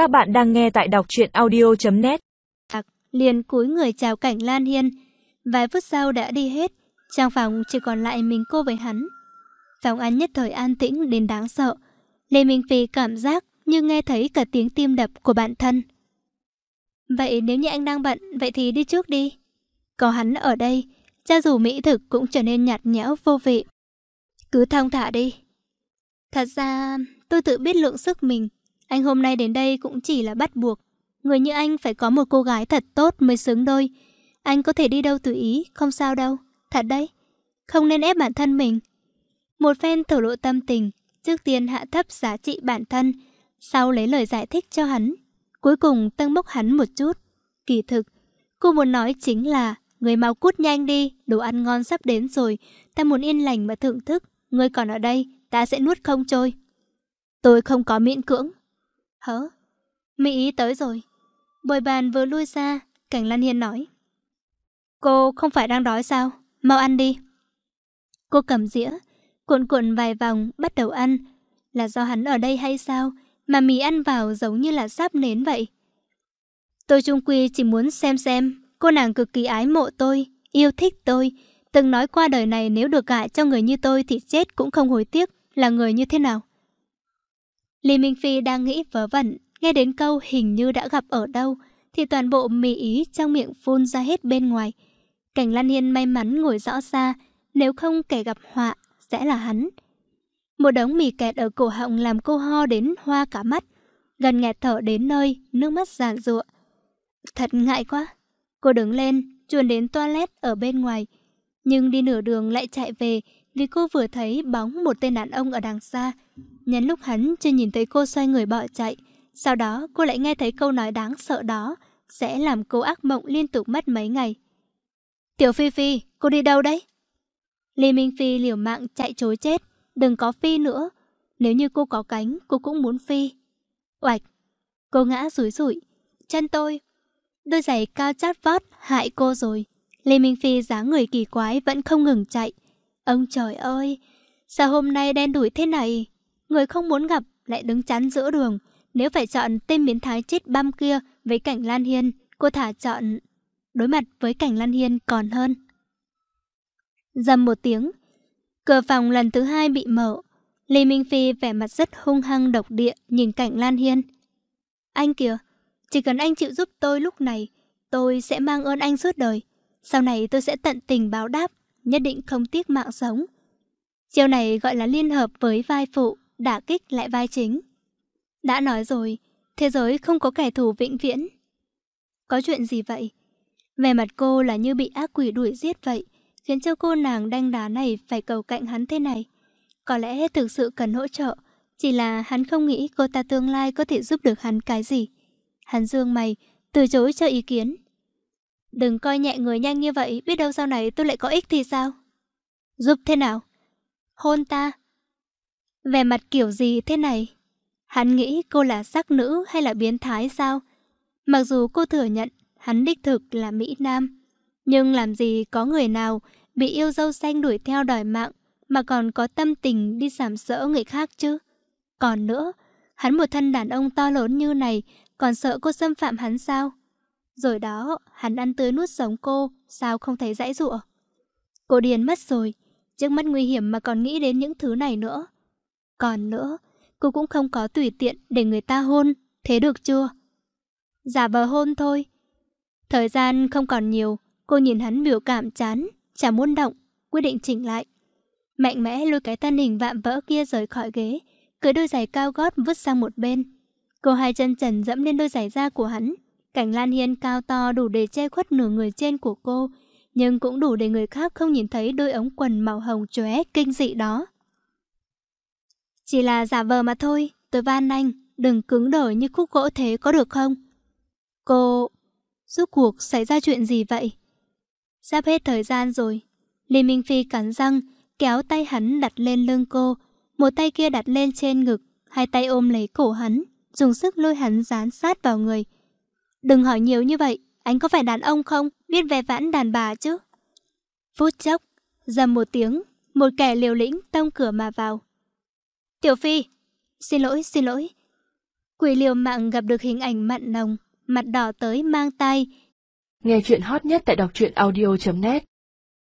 Các bạn đang nghe tại đọc truyện audio.net Liền cúi người chào cảnh Lan Hiên. Vài phút sau đã đi hết, trong phòng chỉ còn lại mình cô với hắn. Phòng ăn nhất thời an tĩnh đến đáng sợ. Lê Minh Phi cảm giác như nghe thấy cả tiếng tim đập của bản thân. Vậy nếu như anh đang bận, vậy thì đi trước đi. Có hắn ở đây, cho dù mỹ thực cũng trở nên nhạt nhẽo vô vị. Cứ thong thả đi. Thật ra, tôi tự biết lượng sức mình. Anh hôm nay đến đây cũng chỉ là bắt buộc. Người như anh phải có một cô gái thật tốt mới xứng đôi. Anh có thể đi đâu tùy ý, không sao đâu. Thật đấy. Không nên ép bản thân mình. Một phen thổ lộ tâm tình, trước tiên hạ thấp giá trị bản thân, sau lấy lời giải thích cho hắn. Cuối cùng tăng bốc hắn một chút. Kỳ thực, cô muốn nói chính là Người mau cút nhanh đi, đồ ăn ngon sắp đến rồi, ta muốn yên lành mà thưởng thức. Người còn ở đây, ta sẽ nuốt không trôi. Tôi không có miễn cưỡng. Hớ? Mỹ ý tới rồi. Bồi bàn vừa lui ra, Cảnh Lan Hiên nói. Cô không phải đang đói sao? Mau ăn đi. Cô cầm dĩa, cuộn cuộn vài vòng, bắt đầu ăn. Là do hắn ở đây hay sao? Mà mì ăn vào giống như là sáp nến vậy. Tôi trung quy chỉ muốn xem xem Cô nàng cực kỳ ái mộ tôi, yêu thích tôi. Từng nói qua đời này nếu được gả cho người như tôi thì chết cũng không hối tiếc là người như thế nào. Lý Minh Phi đang nghĩ vớ vẩn, nghe đến câu hình như đã gặp ở đâu, thì toàn bộ mì ý trong miệng phun ra hết bên ngoài. Cảnh Lan Hiên may mắn ngồi rõ xa, nếu không kẻ gặp họa sẽ là hắn. Một đống mì kẹt ở cổ họng làm cô ho đến hoa cả mắt, gần nghẹt thở đến nơi, nước mắt giàn ruộng. Thật ngại quá. Cô đứng lên, chuồn đến toilet ở bên ngoài. Nhưng đi nửa đường lại chạy về vì cô vừa thấy bóng một tên đàn ông ở đằng xa. Nhân lúc hắn chưa nhìn thấy cô xoay người bỏ chạy. Sau đó cô lại nghe thấy câu nói đáng sợ đó sẽ làm cô ác mộng liên tục mất mấy ngày. Tiểu Phi Phi, cô đi đâu đấy? Lê Minh Phi liều mạng chạy chối chết. Đừng có Phi nữa. Nếu như cô có cánh, cô cũng muốn Phi. Oạch! Cô ngã rủi rủi. Chân tôi, Đôi giày cao chát vót hại cô rồi. Lê Minh Phi dáng người kỳ quái vẫn không ngừng chạy. Ông trời ơi, sao hôm nay đen đuổi thế này? Người không muốn gặp lại đứng chắn giữa đường. Nếu phải chọn tên biến thái chết băm kia với cảnh Lan Hiên, cô thả chọn đối mặt với cảnh Lan Hiên còn hơn. Dầm một tiếng, cửa phòng lần thứ hai bị mở. Lê Minh Phi vẻ mặt rất hung hăng độc địa nhìn cảnh Lan Hiên. Anh kìa, chỉ cần anh chịu giúp tôi lúc này, tôi sẽ mang ơn anh suốt đời. Sau này tôi sẽ tận tình báo đáp, nhất định không tiếc mạng sống. Chiêu này gọi là liên hợp với vai phụ, đả kích lại vai chính. Đã nói rồi, thế giới không có kẻ thù vĩnh viễn. Có chuyện gì vậy? Về mặt cô là như bị ác quỷ đuổi giết vậy, khiến cho cô nàng đanh đá này phải cầu cạnh hắn thế này. Có lẽ thực sự cần hỗ trợ, chỉ là hắn không nghĩ cô ta tương lai có thể giúp được hắn cái gì. Hắn dương mày, từ chối cho ý kiến. Đừng coi nhẹ người nhanh như vậy, biết đâu sau này tôi lại có ích thì sao? Giúp thế nào? Hôn ta. Về mặt kiểu gì thế này? Hắn nghĩ cô là sắc nữ hay là biến thái sao? Mặc dù cô thừa nhận hắn đích thực là Mỹ Nam. Nhưng làm gì có người nào bị yêu dâu xanh đuổi theo đòi mạng mà còn có tâm tình đi sảm sỡ người khác chứ? Còn nữa, hắn một thân đàn ông to lớn như này còn sợ cô xâm phạm hắn sao? Rồi đó, hắn ăn tươi nuốt sống cô, sao không thấy dãy dụa? Cô điên mất rồi, trước mắt nguy hiểm mà còn nghĩ đến những thứ này nữa. Còn nữa, cô cũng không có tùy tiện để người ta hôn, thế được chưa? Giả vờ hôn thôi. Thời gian không còn nhiều, cô nhìn hắn biểu cảm chán, chả muốn động, quyết định chỉnh lại. Mạnh mẽ lôi cái thân hình vạm vỡ kia rời khỏi ghế, cưới đôi giày cao gót vứt sang một bên. Cô hai chân trần dẫm lên đôi giày da của hắn. Cảnh Lan Hiên cao to đủ để che khuất nửa người trên của cô, nhưng cũng đủ để người khác không nhìn thấy đôi ống quần màu hồng chóe kinh dị đó. Chỉ là giả vờ mà thôi, tôi van anh, đừng cứng đờ như khúc gỗ thế có được không? Cô... Rốt cuộc xảy ra chuyện gì vậy? Sắp hết thời gian rồi. Lê Minh Phi cắn răng, kéo tay hắn đặt lên lưng cô, một tay kia đặt lên trên ngực, hai tay ôm lấy cổ hắn dùng sức lôi hắn dán sát vào người. Đừng hỏi nhiều như vậy, anh có phải đàn ông không? Biết về vãn đàn bà chứ? Phút chốc, dầm một tiếng, một kẻ liều lĩnh tông cửa mà vào. Tiểu Phi, xin lỗi, xin lỗi. Quỷ liều mạng gặp được hình ảnh mặn nồng, mặt đỏ tới mang tay. Nghe chuyện hot nhất tại đọc truyện audio.net